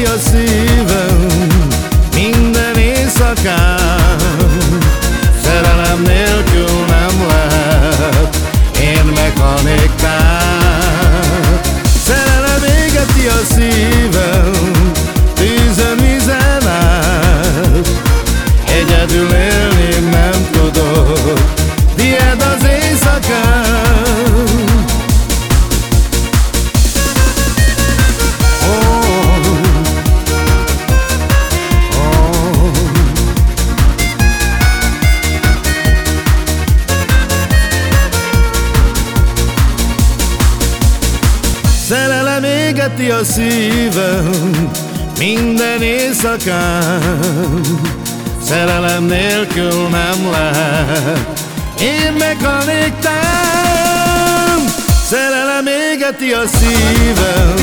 Fúj a szívem minden éjszakán. Szerelem nélkül nem lehet, én meghalnék tehát Szerelem égeti a szívem tűzön vizen át. Egyedül élni nem tudok égeti a szívem minden éjszakán. Szerelem nélkül nem lehet. Én meghalnék tán Szerelem égeti a szívem